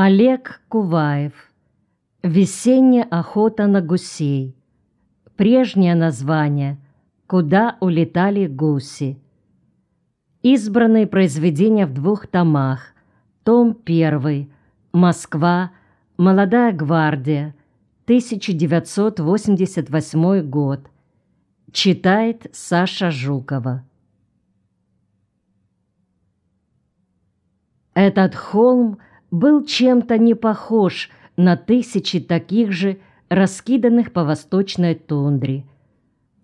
Олег Куваев. Весенняя охота на гусей. Прежнее название «Куда улетали гуси». Избранные произведения в двух томах. Том 1. Москва. Молодая гвардия. 1988 год. Читает Саша Жукова. Этот холм был чем-то не похож на тысячи таких же, раскиданных по восточной тундре.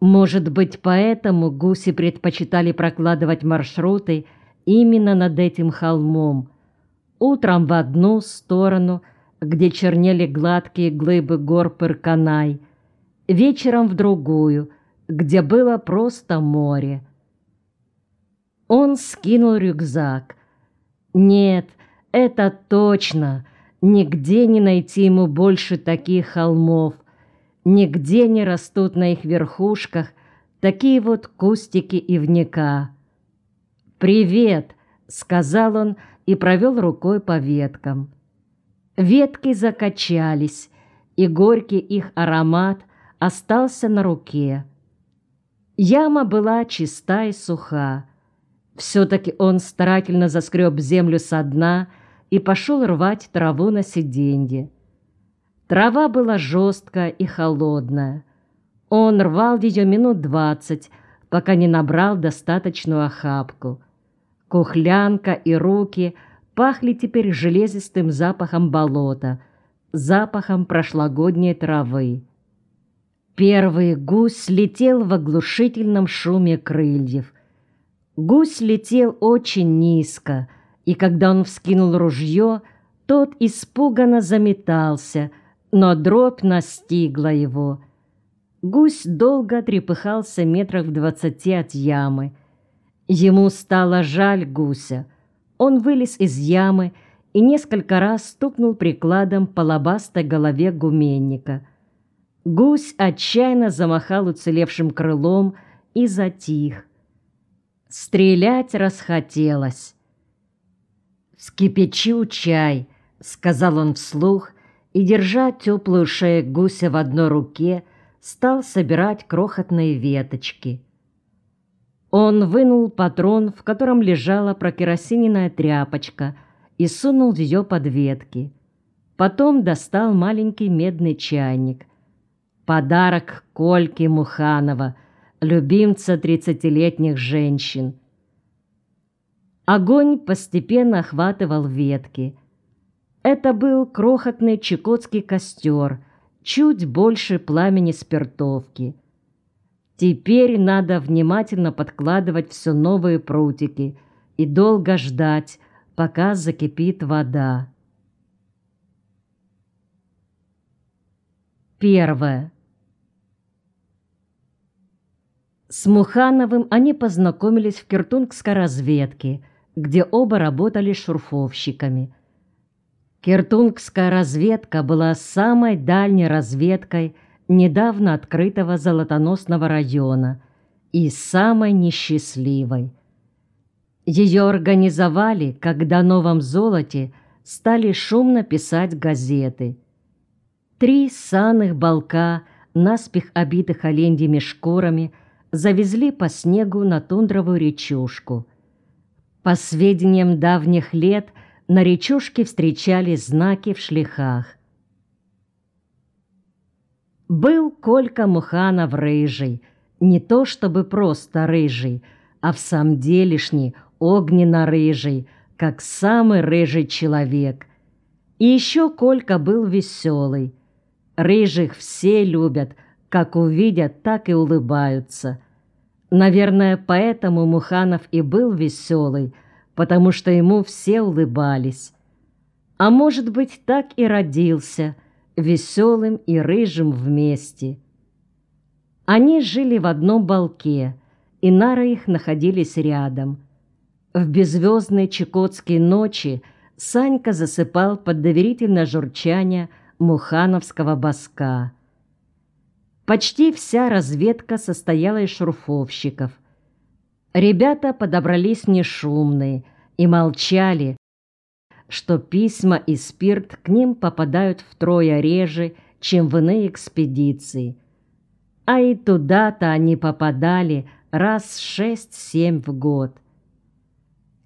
Может быть, поэтому гуси предпочитали прокладывать маршруты именно над этим холмом. Утром в одну сторону, где чернели гладкие глыбы гор Пырканай, вечером в другую, где было просто море. Он скинул рюкзак – нет, это точно. Нигде не найти ему больше таких холмов. Нигде не растут на их верхушках такие вот кустики ивника. «Привет!» — сказал он и провел рукой по веткам. Ветки закачались, и горький их аромат остался на руке. Яма была чиста и суха. Все-таки он старательно заскреб землю со дна и пошел рвать траву на сиденье. Трава была жесткая и холодная. Он рвал ее минут двадцать, пока не набрал достаточную охапку. Кухлянка и руки пахли теперь железистым запахом болота, запахом прошлогодней травы. Первый гусь летел в оглушительном шуме крыльев. Гусь летел очень низко, и когда он вскинул ружье, тот испуганно заметался, но дробь настигла его. Гусь долго трепыхался метрах в двадцати от ямы. Ему стало жаль гуся. Он вылез из ямы и несколько раз стукнул прикладом по лобастой голове гуменника. Гусь отчаянно замахал уцелевшим крылом и затих. Стрелять расхотелось. «Вскипячу чай», — сказал он вслух, и, держа теплую шею гуся в одной руке, стал собирать крохотные веточки. Он вынул патрон, в котором лежала прокеросиненная тряпочка, и сунул ее под ветки. Потом достал маленький медный чайник. Подарок Кольке Муханова — любимца тридцатилетних женщин. Огонь постепенно охватывал ветки. Это был крохотный чекотский костер, чуть больше пламени спиртовки. Теперь надо внимательно подкладывать все новые прутики и долго ждать, пока закипит вода. Первое. С Мухановым они познакомились в Киртунгской разведке, где оба работали шурфовщиками. Киртунгская разведка была самой дальней разведкой недавно открытого золотоносного района и самой несчастливой. Ее организовали, когда новом золоте стали шумно писать газеты. Три санных балка, наспех обитых оленьими шкурами – завезли по снегу на тундровую речушку. По сведениям давних лет, на речушке встречались знаки в шлихах. Был Колька Муханов рыжий, не то чтобы просто рыжий, а в самом делешний, огненно-рыжий, как самый рыжий человек. И еще Колька был веселый. Рыжих все любят, как увидят, так и улыбаются. Наверное, поэтому Муханов и был веселый, потому что ему все улыбались. А может быть, так и родился, веселым и рыжим вместе. Они жили в одном балке, и нары их находились рядом. В беззвездной чекотской ночи Санька засыпал под доверительное журчание мухановского боска. Почти вся разведка состояла из шурфовщиков. Ребята подобрались нешумные и молчали, что письма и спирт к ним попадают втрое реже, чем в иные экспедиции. А и туда-то они попадали раз шесть-семь в год.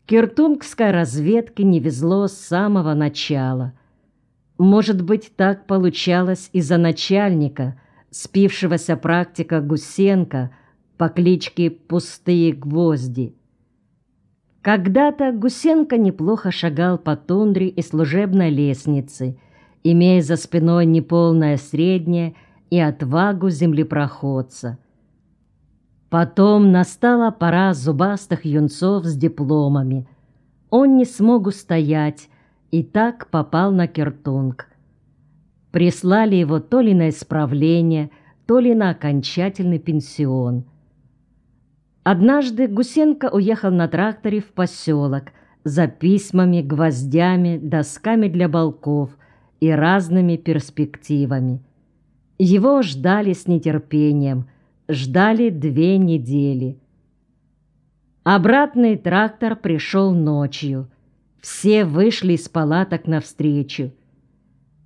Киртунгской разведке не везло с самого начала. Может быть, так получалось из-за начальника, спившегося практика Гусенко по кличке Пустые Гвозди. Когда-то Гусенко неплохо шагал по тундре и служебной лестнице, имея за спиной неполное среднее и отвагу землепроходца – Потом настала пора зубастых юнцов с дипломами. Он не смог устоять и так попал на Киртунг. Прислали его то ли на исправление, то ли на окончательный пенсион. Однажды Гусенко уехал на тракторе в поселок за письмами, гвоздями, досками для балков и разными перспективами. Его ждали с нетерпением – ждали две недели. Обратный трактор пришел ночью. Все вышли из палаток навстречу.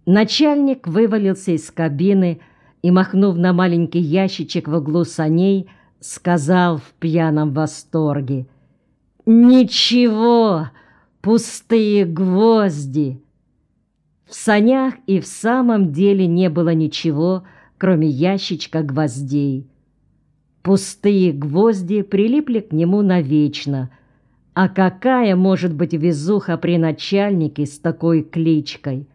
Начальник вывалился из кабины и, махнув на маленький ящичек в углу саней, сказал в пьяном восторге «Ничего, пустые гвозди!» В санях и в самом деле не было ничего, кроме ящичка гвоздей. Пустые гвозди прилипли к нему навечно. А какая может быть везуха при начальнике с такой кличкой?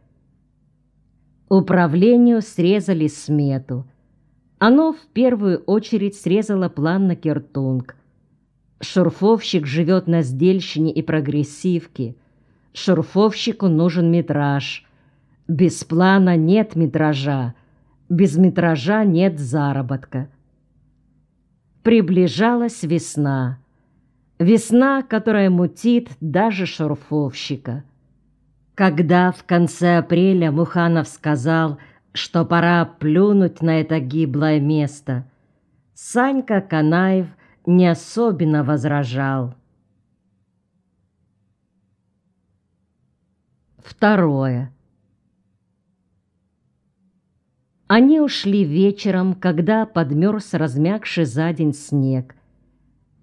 Управлению срезали смету. Оно в первую очередь срезало план на Киртунг. Шурфовщик живет на сдельщине и прогрессивке. Шурфовщику нужен метраж. Без плана нет метража. Без метража нет заработка. Приближалась весна. Весна, которая мутит даже шурфовщика. Когда в конце апреля Муханов сказал, что пора плюнуть на это гиблое место, Санька Канаев не особенно возражал. Второе. Они ушли вечером, когда подмерз размягший за день снег.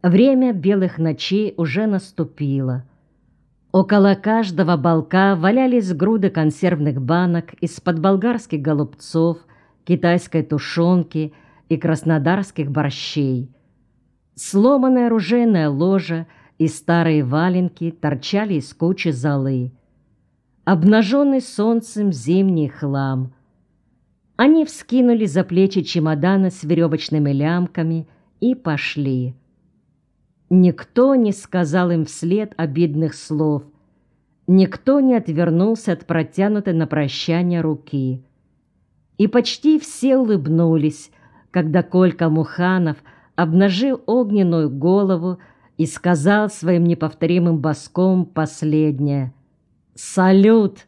Время белых ночей уже наступило. Около каждого балка валялись груды консервных банок из-под болгарских голубцов, китайской тушенки и краснодарских борщей. Сломанная оружейная ложа и старые валенки торчали из кучи золы. Обнаженный солнцем зимний хлам — они вскинули за плечи чемоданы с веревочными лямками и пошли. Никто не сказал им вслед обидных слов. Никто не отвернулся от протянутой на прощание руки. И почти все улыбнулись, когда Колька Муханов обнажил огненную голову и сказал своим неповторимым боском последнее «Салют!»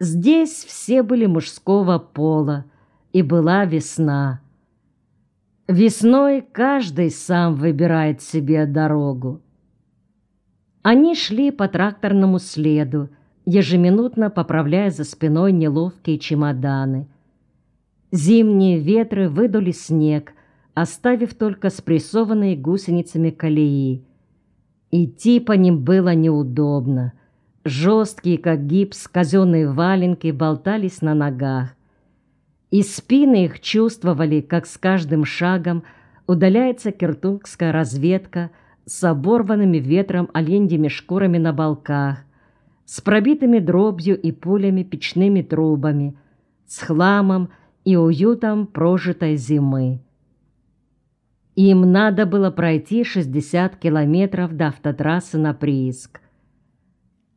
Здесь все были мужского пола, и была весна. Весной каждый сам выбирает себе дорогу. Они шли по тракторному следу, ежеминутно поправляя за спиной неловкие чемоданы. Зимние ветры выдули снег, оставив только спрессованные гусеницами колеи. Идти по ним было неудобно. Жесткие, как гипс, казенные валенки болтались на ногах. И спины их чувствовали, как с каждым шагом удаляется киртунгская разведка с оборванными ветром оленьими шкурами на балках, с пробитыми дробью и пулями печными трубами, с хламом и уютом прожитой зимы. Им надо было пройти 60 километров до автотрассы на прииск.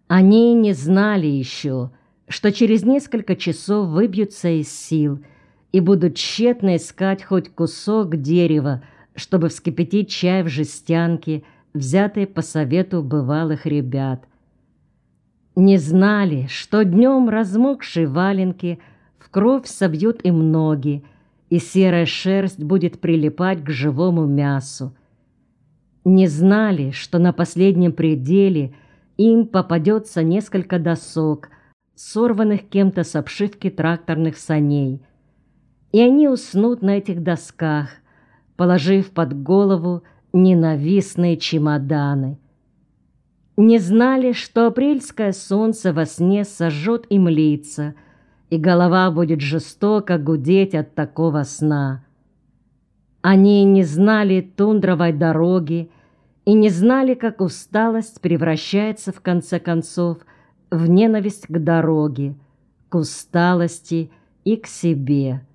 Они не знали еще, что через несколько часов выбьются из сил и будут тщетно искать хоть кусок дерева, чтобы вскипятить чай в жестянке, взятой по совету бывалых ребят. Не знали, что днем размокшие валенки в кровь собьют им ноги, и серая шерсть будет прилипать к живому мясу. Не знали, что на последнем пределе – им попадется несколько досок, сорванных кем-то с обшивки тракторных саней. И они уснут на этих досках, положив под голову ненавистные чемоданы. Не знали, что апрельское солнце во сне сожжет им лица, и голова будет жестоко гудеть от такого сна. Они не знали тундровой дороги и не знали, как усталость превращается в конце концов в ненависть к дороге, к усталости и к себе.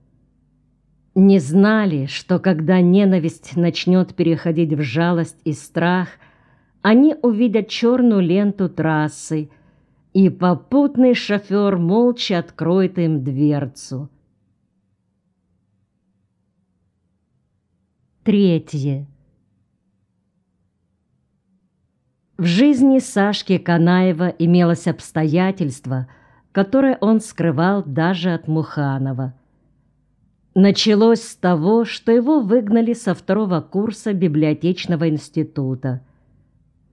Не знали, что когда ненависть начнет переходить в жалость и страх, они увидят черную ленту трассы, и попутный шофер молча откроет им дверцу. Третье. В жизни Сашки Канаева имелось обстоятельство, которое он скрывал даже от Муханова. Началось с того, что его выгнали со второго курса библиотечного института.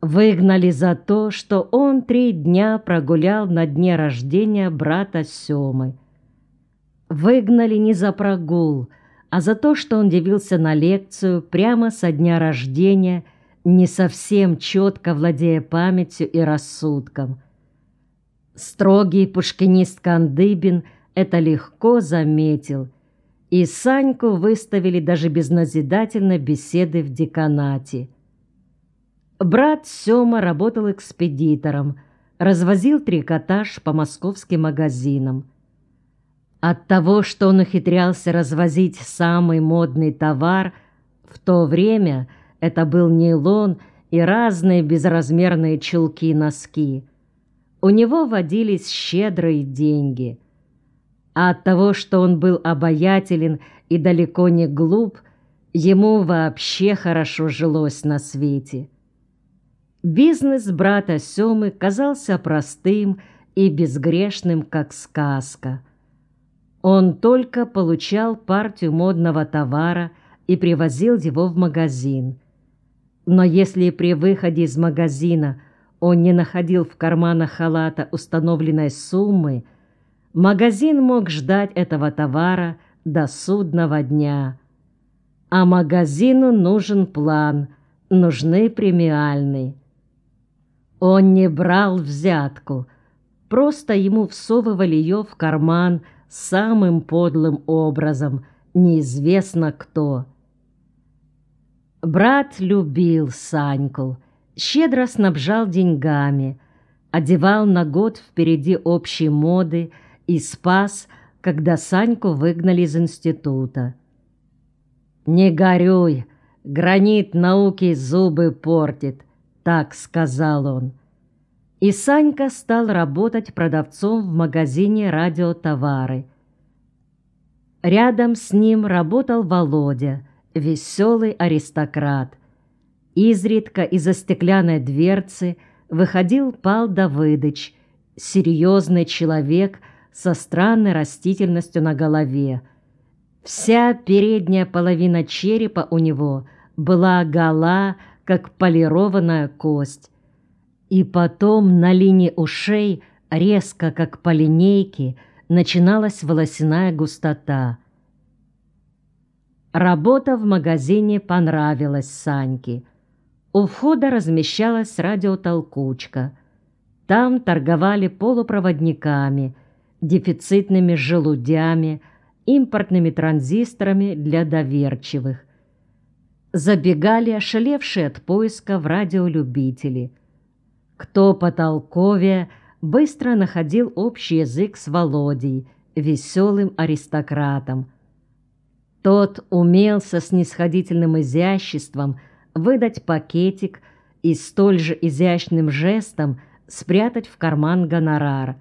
Выгнали за то, что он три дня прогулял на дне рождения брата Семы. Выгнали не за прогул – а за то, что он явился на лекцию прямо со дня рождения, не совсем четко владея памятью и рассудком. Строгий пушкинист Кандыбин это легко заметил, и Саньку выставили даже без назидательной беседы в деканате. Брат Сёма работал экспедитором, развозил трикотаж по московским магазинам. От того, что он ухитрялся развозить самый модный товар, в то время это был нейлон и разные безразмерные чулки-носки. У него водились щедрые деньги. А от того, что он был обаятелен и далеко не глуп, ему вообще хорошо жилось на свете. Бизнес брата Семы казался простым и безгрешным, как сказка – он только получал партию модного товара и привозил его в магазин. Но если при выходе из магазина он не находил в карманах халата установленной суммы, магазин мог ждать этого товара до судного дня. А магазину нужен план, нужны премиальные. Он не брал взятку, просто ему всовывали ее в карман – самым подлым образом, неизвестно кто. Брат любил Саньку, щедро снабжал деньгами, одевал на год впереди общей моды и спас, когда Саньку выгнали из института. «Не горюй, гранит науки зубы портит», — так сказал он и Санька стал работать продавцом в магазине радиотовары. Рядом с ним работал Володя, веселый аристократ. Изредка из-за стеклянной дверцы выходил Пал Давыдыч, серьезный человек со странной растительностью на голове. Вся передняя половина черепа у него была гола, как полированная кость. И потом на линии ушей, резко как по линейке, начиналась волосяная густота. Работа в магазине понравилась Саньке. У входа размещалась радиотолкучка. Там торговали полупроводниками, дефицитными желудями, импортными транзисторами для доверчивых. Забегали ошалевшие от поиска в радиолюбители – кто потолковее, быстро находил общий язык с Володей, веселым аристократом. Тот умел со снисходительным изяществом выдать пакетик и столь же изящным жестом спрятать в карман гонорар.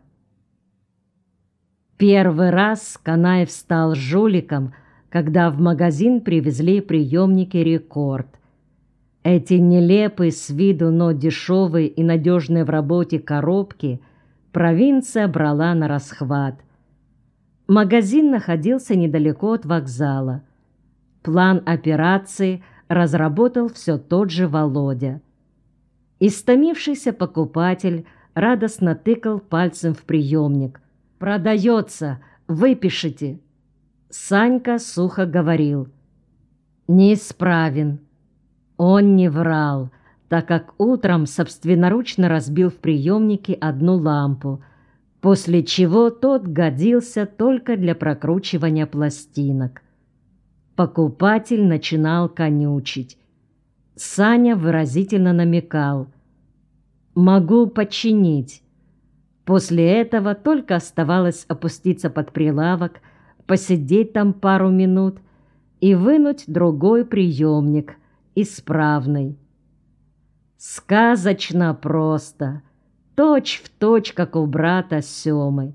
Первый раз Канаев стал жуликом, когда в магазин привезли приемники «Рекорд». Эти нелепые с виду, но дешевые и надежные в работе коробки провинция брала на расхват. Магазин находился недалеко от вокзала. План операции разработал все тот же Володя. Истомившийся покупатель радостно тыкал пальцем в приемник. «Продается! Выпишите!» Санька сухо говорил. «Неисправен». Он не врал, так как утром собственноручно разбил в приемнике одну лампу, после чего тот годился только для прокручивания пластинок. Покупатель начинал конючить. Саня выразительно намекал. «Могу починить». После этого только оставалось опуститься под прилавок, посидеть там пару минут и вынуть другой приемник, исправный. Сказочно просто, точь в точь, как у брата Семы.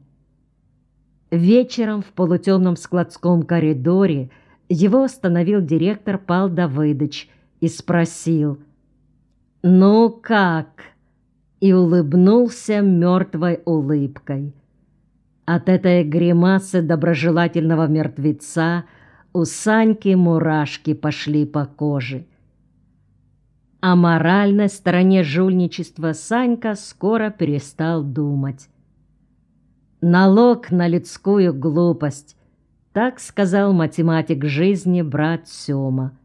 Вечером в полутемном складском коридоре его остановил директор Пал Давыдович и спросил «Ну как?» и улыбнулся мертвой улыбкой. От этой гримасы доброжелательного мертвеца у Саньки мурашки пошли по коже. О моральной стороне жульничества Санька скоро перестал думать. «Налог на людскую глупость», — так сказал математик жизни брат Сёма.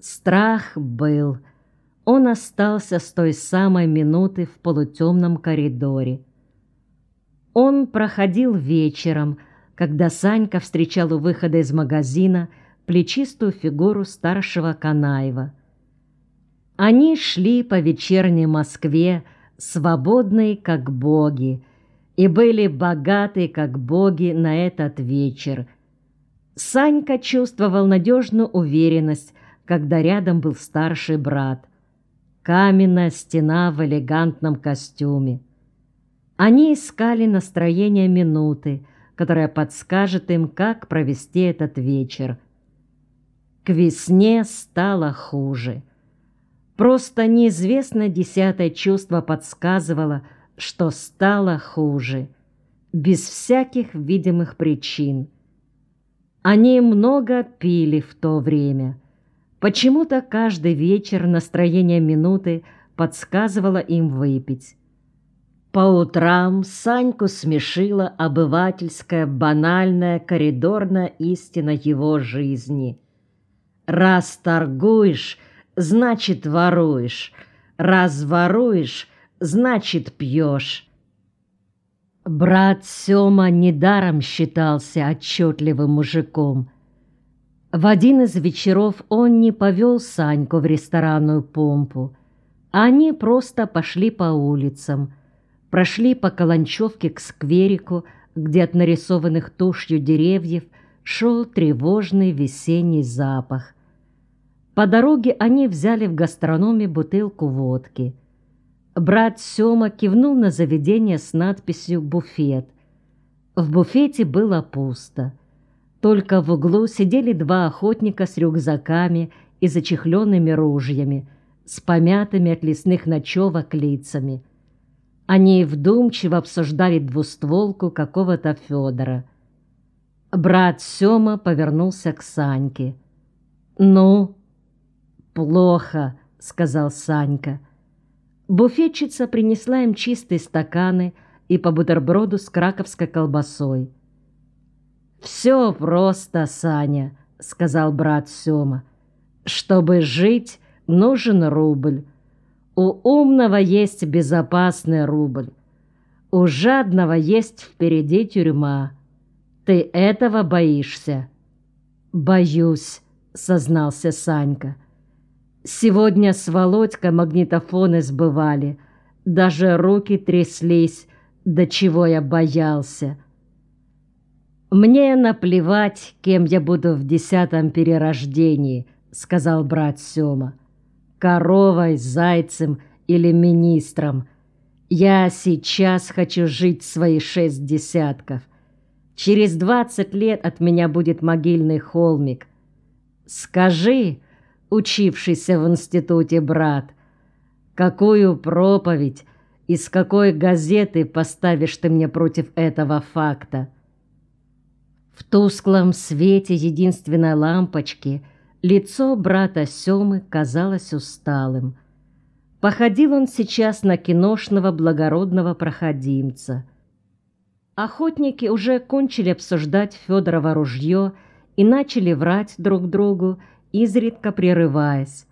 Страх был. Он остался с той самой минуты в полутемном коридоре. Он проходил вечером, когда Санька встречал у выхода из магазина плечистую фигуру старшего Канаева — они шли по вечерней Москве, свободные, как боги, и были богаты, как боги, на этот вечер. Санька чувствовал надежную уверенность, когда рядом был старший брат. Каменная стена в элегантном костюме. Они искали настроение минуты, которая подскажет им, как провести этот вечер. К весне стало хуже. Просто неизвестное десятое чувство подсказывало, что стало хуже, без всяких видимых причин. Они много пили в то время. Почему-то каждый вечер настроение минуты подсказывало им выпить. По утрам Саньку смешила обывательская, банальная, коридорная истина его жизни. «Раз торгуешь, значит воруешь. Раз воруешь, значит пьешь. Брат Сёма недаром считался отчетливым мужиком. В один из вечеров он не повел Саньку в ресторанную помпу. Они просто пошли по улицам, прошли по Каланчевке к скверику, где от нарисованных тушью деревьев шел тревожный весенний запах. По дороге они взяли в гастрономе бутылку водки. Брат Сёма кивнул на заведение с надписью «Буфет». В буфете было пусто. Только в углу сидели два охотника с рюкзаками и зачехленными ружьями, с помятыми от лесных ночевок лицами. Они вдумчиво обсуждали двустволку какого-то Федора. Брат Сёма повернулся к Саньке. «Ну?» «Плохо», — сказал Санька. Буфетчица принесла им чистые стаканы и по бутерброду с краковской колбасой. «Все просто, Саня», — сказал брат Сёма. «Чтобы жить, нужен рубль. У умного есть безопасный рубль. У жадного есть впереди тюрьма. Ты этого боишься?» «Боюсь», — сознался Санька. Сегодня с Володькой магнитофоны сбывали. Даже руки тряслись, до чего я боялся. «Мне наплевать, кем я буду в десятом перерождении», — сказал брат Сёма. «Коровой, зайцем или министром. Я сейчас хочу жить свои шесть десятков. Через двадцать лет от меня будет могильный холмик. Скажи, учившийся в институте брат. Какую проповедь из какой газеты поставишь ты мне против этого факта? В тусклом свете единственной лампочки лицо брата Семы казалось усталым. Походил он сейчас на киношного благородного проходимца. Охотники уже кончили обсуждать Федорово ружье и начали врать друг другу, изредка прерываясь.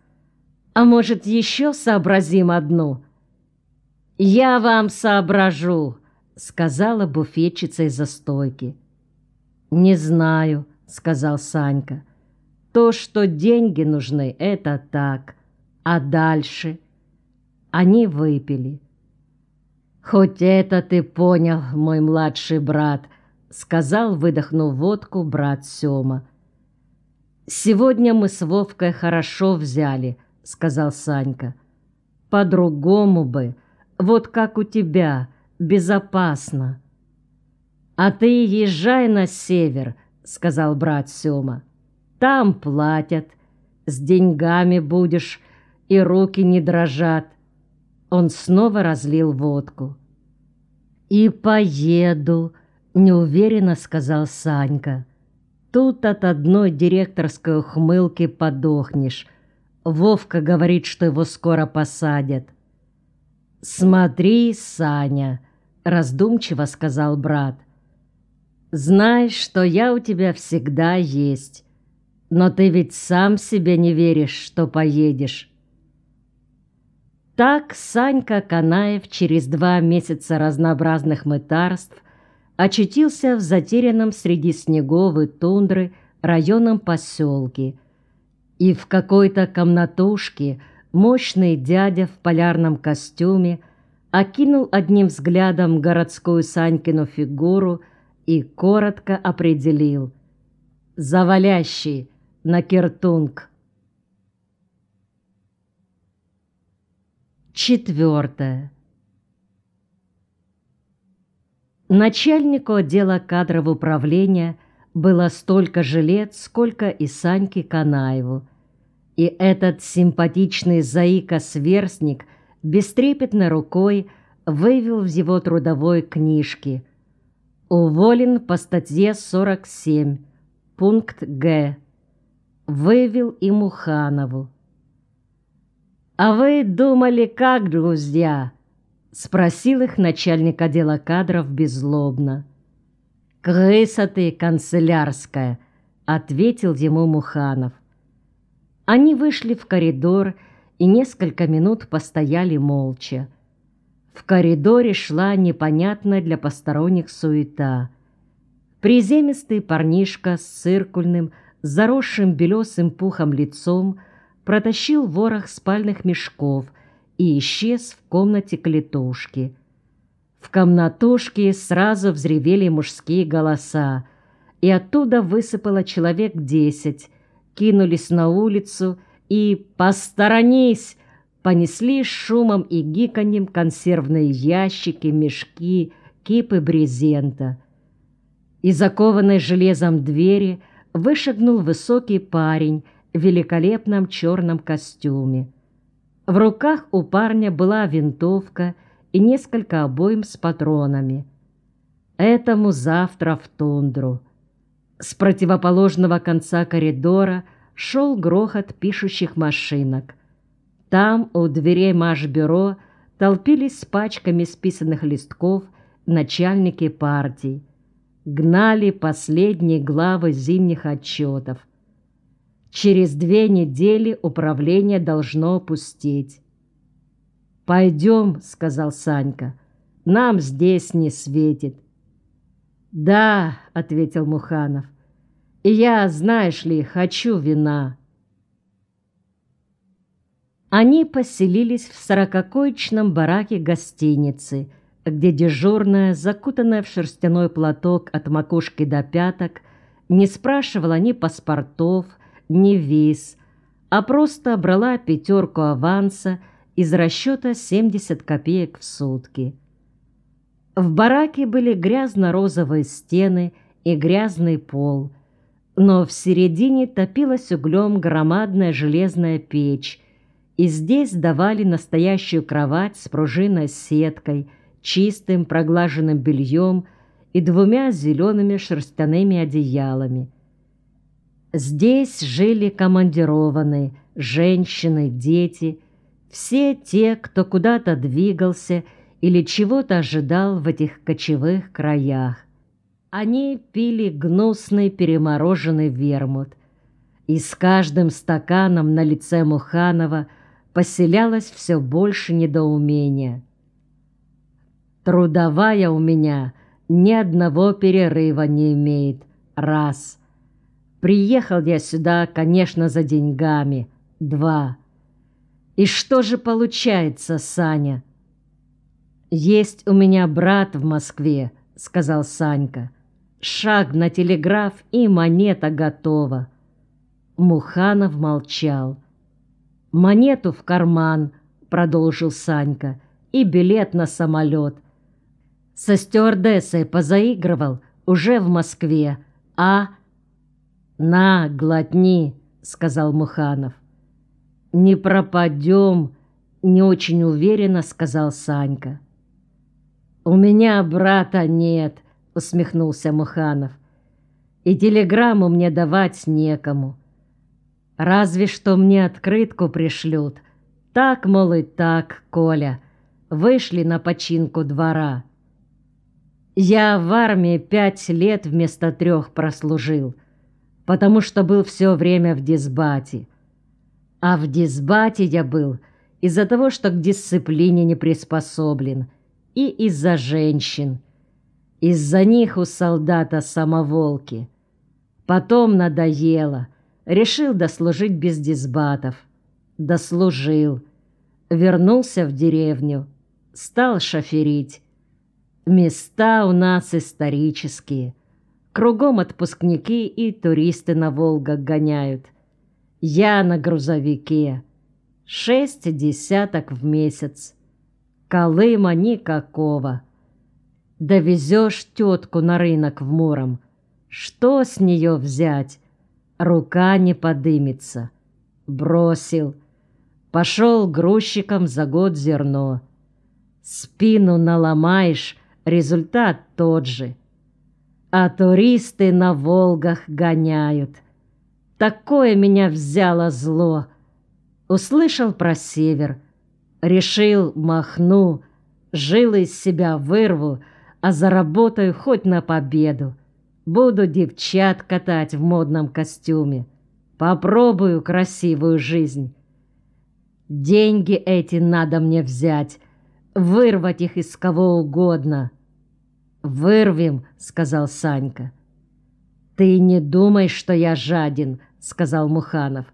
«А может, еще сообразим одну?» «Я вам соображу», — сказала буфетчица из-за стойки. «Не знаю», — сказал Санька. «То, что деньги нужны, это так. А дальше?» Они выпили. «Хоть это ты понял, мой младший брат», — сказал, выдохнув водку, брат Сёма. «Сегодня мы с Вовкой хорошо взяли», — сказал Санька. «По-другому бы, вот как у тебя, безопасно». «А ты езжай на север», — сказал брат Сёма. «Там платят, с деньгами будешь, и руки не дрожат. Он снова разлил водку. «И поеду», — неуверенно сказал Санька. «Тут от одной директорской ухмылки подохнешь. Вовка говорит, что его скоро посадят». «Смотри, Саня», — раздумчиво сказал брат. «Знаешь, что я у тебя всегда есть, но ты ведь сам себе не веришь, что поедешь». Так Санька Канаев через два месяца разнообразных мытарств очутился в затерянном среди снегов и тундры районном поселке. И в какой-то комнатушке мощный дядя в полярном костюме окинул одним взглядом городскую Санькину фигуру и коротко определил «Завалящий на Киртунг». Четвертое. Начальнику отдела кадров управления было столько же лет, сколько и Саньке Канаеву. И этот симпатичный заика-сверстник бестрепетной рукой вывел в его трудовой книжке «Уволен по статье 47, пункт Г». Вывел и Муханову. «А вы думали, как, друзья?» — спросил их начальник отдела кадров беззлобно. «Крыса ты канцелярская!» — ответил ему Муханов. Они вышли в коридор и несколько минут постояли молча. В коридоре шла непонятная для посторонних суета. Приземистый парнишка с циркульным, заросшим белесым пухом лицом — протащил ворох спальных мешков и исчез в комнате клетушки. В комнатушке сразу взревели мужские голоса, и оттуда высыпало человек десять, кинулись на улицу и «Посторонись!» понесли шумом и гиканьем консервные ящики, мешки, кипы брезента. Из закованной железом двери вышагнул высокий парень великолепном черном костюме. В руках у парня была винтовка и несколько обоим с патронами. Этому завтра в тундру. С противоположного конца коридора шел грохот пишущих машинок. Там, у дверей Машбюро, толпились с пачками списанных листков начальники партий. Гнали последние главы зимних отчетов. Через две недели управление должно опустить. «Пойдем», — сказал Санька, — «нам здесь не светит». «Да», — ответил Муханов, — «и я, знаешь ли, хочу вина». Они поселились в сорококоечном бараке гостиницы, где дежурная, закутанная в шерстяной платок от макушки до пяток, не спрашивала ни паспортов, не виз, а просто брала пятерку аванса из расчета 70 копеек в сутки. В бараке были грязно-розовые стены и грязный пол, но в середине топилась углем громадная железная печь, и здесь давали настоящую кровать с пружинной сеткой, чистым проглаженным бельем и двумя зелеными шерстяными одеялами. Здесь жили командированные, женщины, дети, все те, кто куда-то двигался или чего-то ожидал в этих кочевых краях. Они пили гнусный перемороженный вермут, и с каждым стаканом на лице Муханова поселялось все больше недоумения. Трудовая у меня ни одного перерыва не имеет. Раз. Приехал я сюда, конечно, за деньгами. Два. И что же получается, Саня? Есть у меня брат в Москве, сказал Санька. Шаг на телеграф и монета готова. Муханов молчал. Монету в карман, продолжил Санька, и билет на самолет. Со стюардессой позаигрывал уже в Москве, а... «На, глотни», — сказал Муханов. «Не пропадем», — не очень уверенно сказал Санька. «У меня брата нет», — усмехнулся Муханов. «И телеграмму мне давать некому. Разве что мне открытку пришлют. Так, мол, и так, Коля. Вышли на починку двора». Я в армии пять лет вместо трех прослужил, потому что был все время в дисбате. А в дисбате я был из-за того, что к дисциплине не приспособлен, и из-за женщин. Из-за них у солдата самоволки. Потом надоело. Решил дослужить без дисбатов. Дослужил. Вернулся в деревню. Стал шоферить. Места у нас исторические. Кругом отпускники и туристы на Волгах гоняют. Я на грузовике. Шесть десяток в месяц. Колыма никакого. Довезешь тетку на рынок в Муром. Что с нее взять? Рука не подымется. Бросил. Пошел грузчиком за год зерно. Спину наломаешь, результат тот же. А туристы на Волгах гоняют. Такое меня взяло зло. Услышал про север. Решил, махну, жил из себя вырву, а заработаю хоть на победу. Буду девчат катать в модном костюме. Попробую красивую жизнь. Деньги эти надо мне взять, вырвать их из кого угодно. «Вырвем», — сказал Санька. «Ты не думай, что я жаден», — сказал Муханов.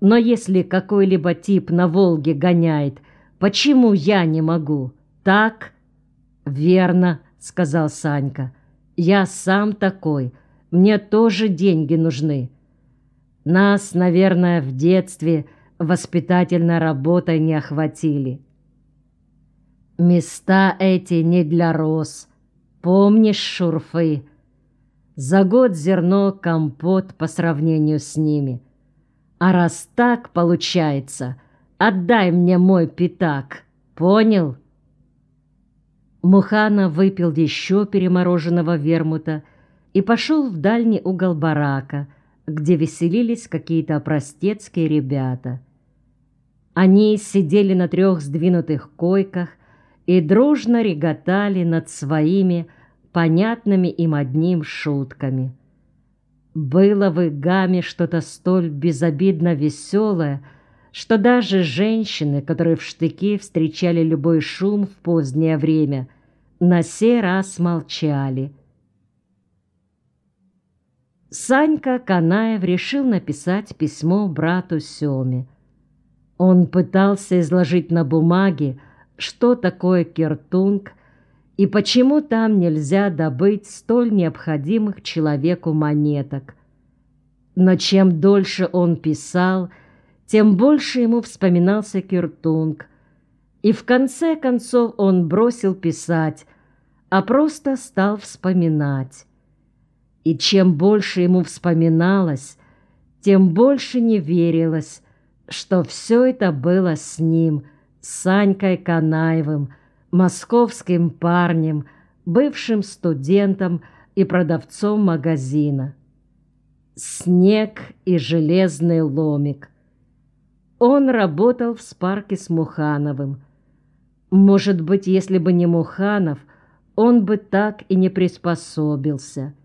«Но если какой-либо тип на Волге гоняет, почему я не могу? Так?» «Верно», — сказал Санька. «Я сам такой. Мне тоже деньги нужны. Нас, наверное, в детстве воспитательной работой не охватили. Места эти не для роз. Помнишь шурфы?» За год зерно — компот по сравнению с ними. А раз так получается, отдай мне мой пятак, понял? Мухана выпил еще перемороженного вермута и пошел в дальний угол барака, где веселились какие-то простецкие ребята. Они сидели на трех сдвинутых койках и дружно реготали над своими понятными им одним шутками. Было в их гамме что-то столь безобидно веселое, что даже женщины, которые в штыки встречали любой шум в позднее время, на сей раз молчали. Санька Канаев решил написать письмо брату Семе. Он пытался изложить на бумаге, что такое киртунг и почему там нельзя добыть столь необходимых человеку монеток. Но чем дольше он писал, тем больше ему вспоминался Киртунг, и в конце концов он бросил писать, а просто стал вспоминать. И чем больше ему вспоминалось, тем больше не верилось, что все это было с ним, Санькой Канаевым, московским парнем, бывшим студентом и продавцом магазина. Снег и железный ломик. он работал в спарке с Мухановым. Может быть, если бы не Муханов, он бы так и не приспособился –